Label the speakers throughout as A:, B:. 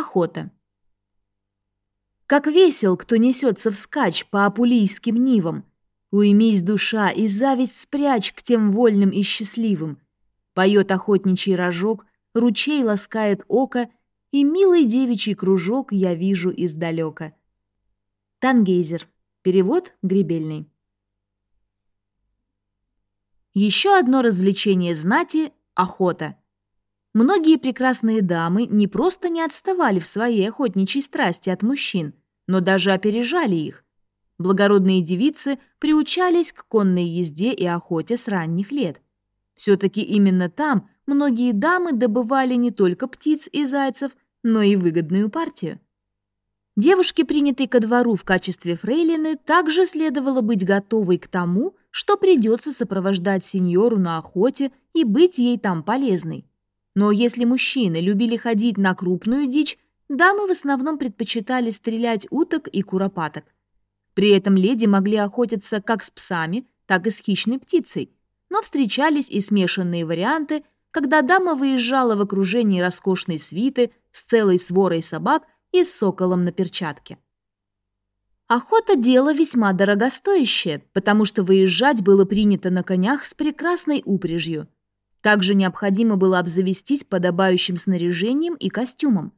A: Охота. Как весел, кто несется вскачь по апулийским нивам. Уймись, душа, и зависть спрячь к тем вольным и счастливым. Поет охотничий рожок, ручей ласкает око, и милый девичий кружок я вижу издалека. Тангейзер. Перевод гребельный. Еще одно развлечение знати – охота. Многие прекрасные дамы не просто не отставали в своей охотничьей страсти от мужчин, но даже опережали их. Благородные девицы приучались к конной езде и охоте с ранних лет. Все-таки именно там многие дамы добывали не только птиц и зайцев, но и выгодную партию. Девушке, принятой ко двору в качестве фрейлины, также следовало быть готовой к тому, что придется сопровождать сеньору на охоте и быть ей там полезной. Но если мужчины любили ходить на крупную дичь, дамы в основном предпочитали стрелять уток и куропаток. При этом леди могли охотиться как с псами, так и с хищной птицей, но встречались и смешанные варианты, когда дама выезжала в окружении роскошной свиты с целой сворой собак и с соколом на перчатке. Охота – дело весьма дорогостоящее, потому что выезжать было принято на конях с прекрасной упряжью – также необходимо было обзавестись подобающим снаряжением и костюмом.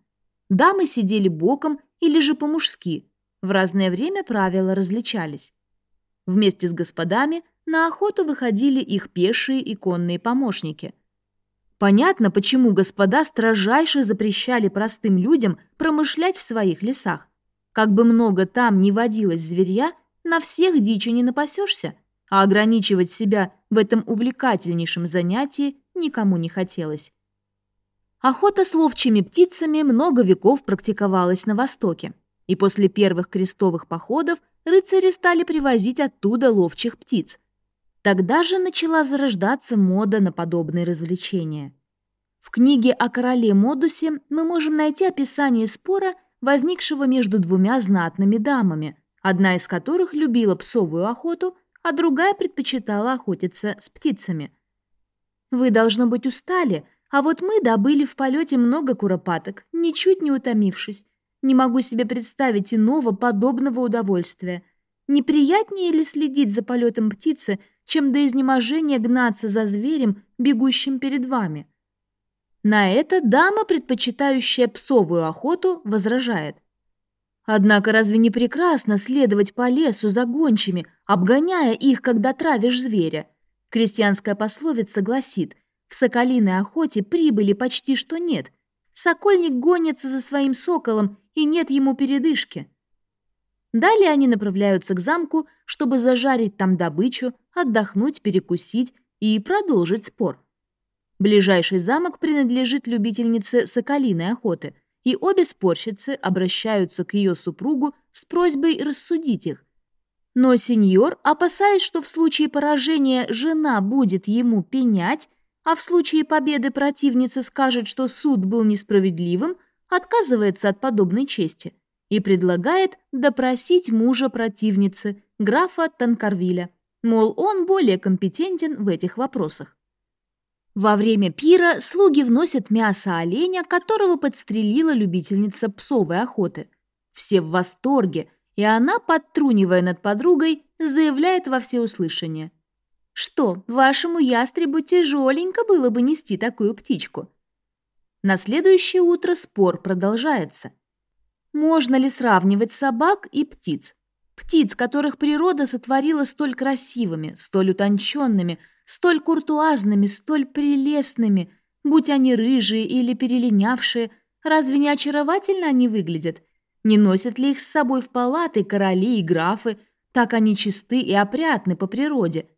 A: Дамы сидели боком или же по-мужски. В разное время правила различались. Вместе с господами на охоту выходили их пешие и конные помощники. Понятно, почему господа строжайше запрещали простым людям промышлять в своих лесах. Как бы много там ни водилось зверья, на всех дичи не напасешься – а ограничивать себя в этом увлекательнейшем занятии никому не хотелось. Охота с ловчими птицами много веков практиковалась на Востоке, и после первых крестовых походов рыцари стали привозить оттуда ловчих птиц. Тогда же начала зарождаться мода на подобные развлечения. В книге о короле Модусе мы можем найти описание спора, возникшего между двумя знатными дамами, одна из которых любила псовую охоту, а другая предпочитала охотиться с птицами. Вы, должно быть, устали, а вот мы добыли в полете много куропаток, ничуть не утомившись. Не могу себе представить иного подобного удовольствия. Неприятнее ли следить за полетом птицы, чем до изнеможения гнаться за зверем, бегущим перед вами? На это дама, предпочитающая псовую охоту, возражает. Однако разве не прекрасно следовать по лесу за гончими, обгоняя их, когда травишь зверя? Крестьянская пословица гласит, в соколиной охоте прибыли почти что нет. Сокольник гонится за своим соколом, и нет ему передышки. Далее они направляются к замку, чтобы зажарить там добычу, отдохнуть, перекусить и продолжить спор. Ближайший замок принадлежит любительнице соколиной охоты – и обе спорщицы обращаются к ее супругу с просьбой рассудить их. Но сеньор, опасаясь, что в случае поражения жена будет ему пенять, а в случае победы противница скажет, что суд был несправедливым, отказывается от подобной чести и предлагает допросить мужа противницы, графа Танкарвиля, мол, он более компетентен в этих вопросах. Во время пира слуги вносят мясо оленя, которого подстрелила любительница псовой охоты. Все в восторге, и она, подтрунивая над подругой, заявляет во всеуслышание. «Что, вашему ястребу тяжеленько было бы нести такую птичку?» На следующее утро спор продолжается. Можно ли сравнивать собак и птиц? Птиц, которых природа сотворила столь красивыми, столь утонченными – столь куртуазными, столь прелестными, будь они рыжие или перелинявшие, разве не очаровательно они выглядят? Не носят ли их с собой в палаты короли и графы, так они чисты и опрятны по природе?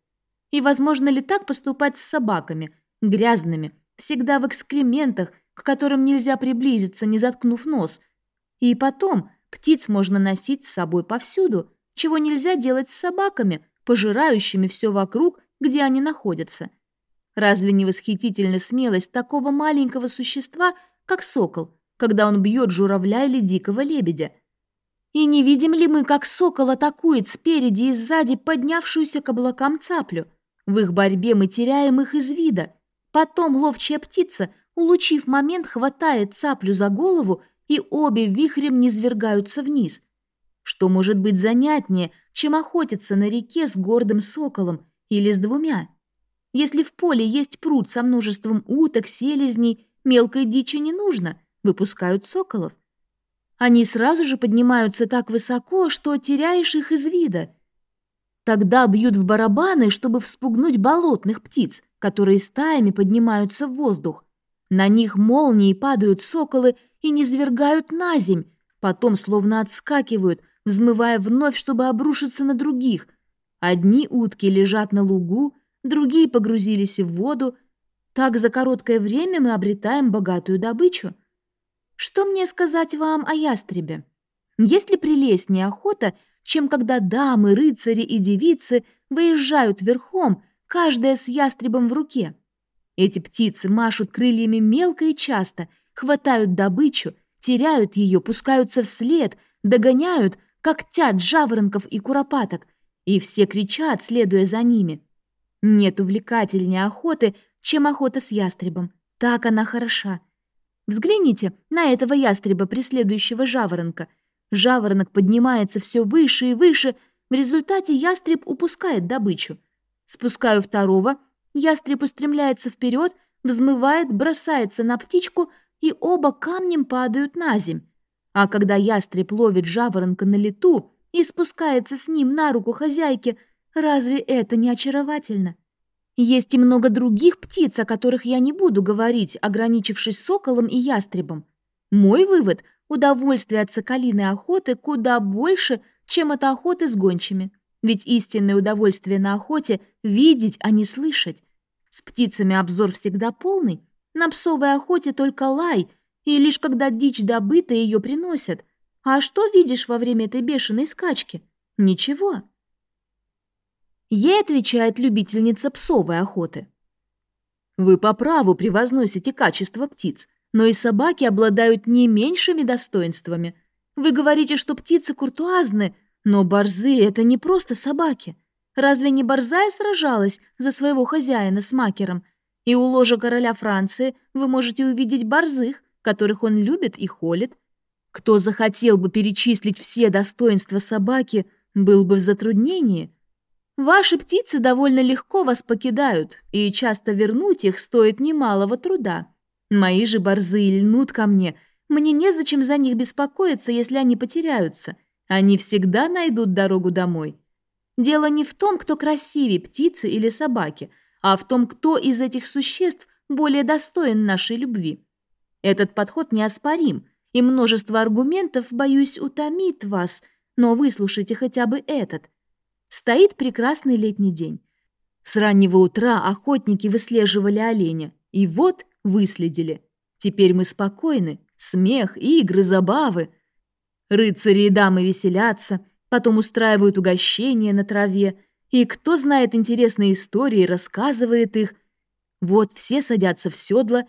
A: И возможно ли так поступать с собаками, грязными, всегда в экскрементах, к которым нельзя приблизиться, не заткнув нос? И потом, птиц можно носить с собой повсюду, чего нельзя делать с собаками, пожирающими все вокруг где они находятся. Разве не восхитительна смелость такого маленького существа, как сокол, когда он бьет журавля или дикого лебедя? И не видим ли мы, как сокол атакует спереди и сзади поднявшуюся к облакам цаплю? В их борьбе мы теряем их из вида. Потом ловчая птица, улучив момент, хватает цаплю за голову и обе вихрем низвергаются вниз. Что может быть занятнее, чем охотиться на реке с гордым соколом или с двумя? Если в поле есть пруд со множеством уток, селезней, мелкой дичи не нужно, выпускают соколов. Они сразу же поднимаются так высоко, что теряешь их из вида. Тогда бьют в барабаны, чтобы вспугнуть болотных птиц, которые стаями поднимаются в воздух. На них молнии падают соколы и низвергают на земь, потом словно отскакивают, взмывая вновь, чтобы обрушиться на других. Одни утки лежат на лугу, другие погрузились в воду. Так за короткое время мы обретаем богатую добычу. Что мне сказать вам о ястребе? Есть ли прелестнее охота, чем когда дамы, рыцари и девицы выезжают верхом, каждая с ястребом в руке? Эти птицы машут крыльями мелко и часто, хватают добычу, теряют ее, пускаются вслед, догоняют, как тят жаворонков и куропаток, и все кричат, следуя за ними. Нет увлекательнее охоты, чем охота с ястребом. Так она хороша. Взгляните на этого ястреба, преследующего жаворонка. Жаворонок поднимается все выше и выше, в результате ястреб упускает добычу. Спускаю второго, Ястреб устремляется вперед, взмывает, бросается на птичку, и оба камнем падают на земь. А когда ястреб ловит жаворонка на лету и спускается с ним на руку хозяйки, разве это не очаровательно? Есть и много других птиц, о которых я не буду говорить, ограничившись соколом и ястребом. Мой вывод – удовольствие от соколиной охоты куда больше, чем от охоты с гончими. Ведь истинное удовольствие на охоте – видеть, а не слышать. С птицами обзор всегда полный, на псовой охоте только лай, и лишь когда дичь добыта, ее приносят. А что видишь во время этой бешеной скачки? Ничего. Ей отвечает любительница псовой охоты. Вы по праву превозносите качество птиц, но и собаки обладают не меньшими достоинствами. Вы говорите, что птицы куртуазны, но борзы – это не просто собаки. Разве не борзая сражалась за своего хозяина с макером? И у ложа короля Франции вы можете увидеть борзых, которых он любит и холит. Кто захотел бы перечислить все достоинства собаки, был бы в затруднении. Ваши птицы довольно легко вас покидают, и часто вернуть их стоит немалого труда. Мои же борзые льнут ко мне, мне незачем за них беспокоиться, если они потеряются. Они всегда найдут дорогу домой. Дело не в том, кто красивее, птицы или собаки, а в том, кто из этих существ более достоин нашей любви. Этот подход неоспорим, и множество аргументов, боюсь, утомит вас, но выслушайте хотя бы этот. Стоит прекрасный летний день. С раннего утра охотники выслеживали оленя, и вот выследили. Теперь мы спокойны, смех, игры, забавы – Рыцари и дамы веселятся, потом устраивают угощения на траве, и кто знает интересные истории, рассказывает их. Вот все садятся в седла.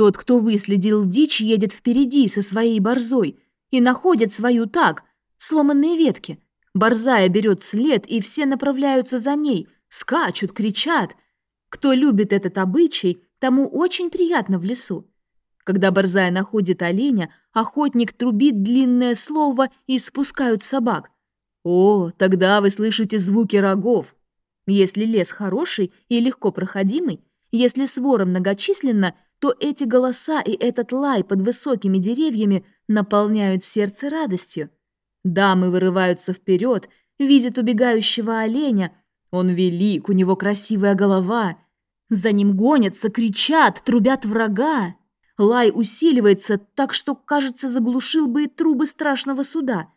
A: Тот, кто выследил дичь, едет впереди со своей борзой и находит свою так, сломанные ветки. Борзая берет след, и все направляются за ней, скачут, кричат. Кто любит этот обычай, тому очень приятно в лесу. Когда борзая находит оленя, охотник трубит длинное слово и спускают собак. О, тогда вы слышите звуки рогов. Если лес хороший и легко проходимый, если свора многочисленна, то эти голоса и этот лай под высокими деревьями наполняют сердце радостью. Дамы вырываются вперед, видят убегающего оленя. Он велик, у него красивая голова. За ним гонятся, кричат, трубят врага. Лай усиливается так, что, кажется, заглушил бы и трубы страшного суда.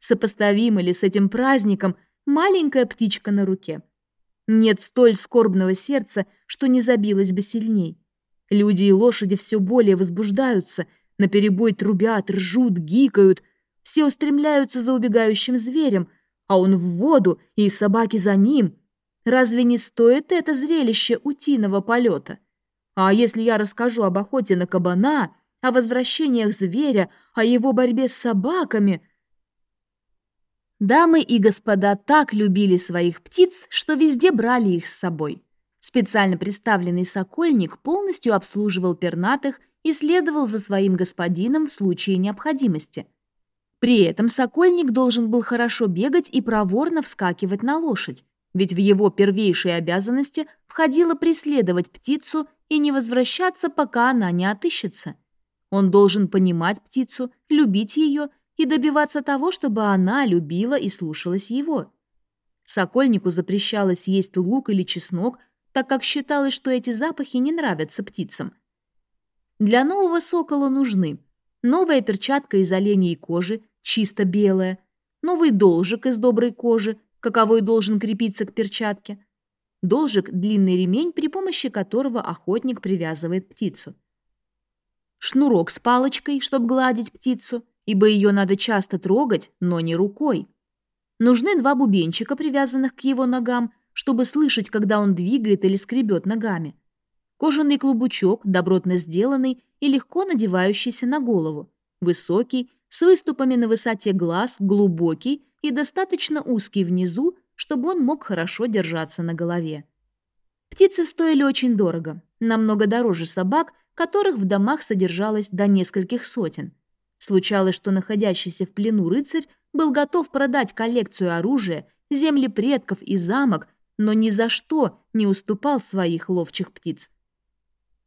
A: Сопоставимо ли с этим праздником маленькая птичка на руке? Нет столь скорбного сердца, что не забилось бы сильней. Люди и лошади все более возбуждаются, наперебой трубят, ржут, гикают. Все устремляются за убегающим зверем, а он в воду, и собаки за ним. Разве не стоит это зрелище утиного полета? А если я расскажу об охоте на кабана, о возвращениях зверя, о его борьбе с собаками... Дамы и господа так любили своих птиц, что везде брали их с собой. Специально представленный сокольник полностью обслуживал пернатых и следовал за своим господином в случае необходимости. При этом сокольник должен был хорошо бегать и проворно вскакивать на лошадь, ведь в его первейшие обязанности входило преследовать птицу и не возвращаться, пока она не отыщется. Он должен понимать птицу, любить ее и добиваться того, чтобы она любила и слушалась его. Сокольнику запрещалось есть лук или чеснок, так как считалось, что эти запахи не нравятся птицам. Для нового сокола нужны новая перчатка из оленей кожи, чисто белая, новый должик из доброй кожи, каковой должен крепиться к перчатке, должик – длинный ремень, при помощи которого охотник привязывает птицу, шнурок с палочкой, чтобы гладить птицу, ибо ее надо часто трогать, но не рукой. Нужны два бубенчика, привязанных к его ногам, чтобы слышать, когда он двигает или скребет ногами. Кожаный клубучок, добротно сделанный и легко надевающийся на голову. Высокий, с выступами на высоте глаз, глубокий и достаточно узкий внизу, чтобы он мог хорошо держаться на голове. Птицы стоили очень дорого, намного дороже собак, которых в домах содержалось до нескольких сотен. Случалось, что находящийся в плену рыцарь был готов продать коллекцию оружия, земли предков и замок, но ни за что не уступал своих ловчих птиц.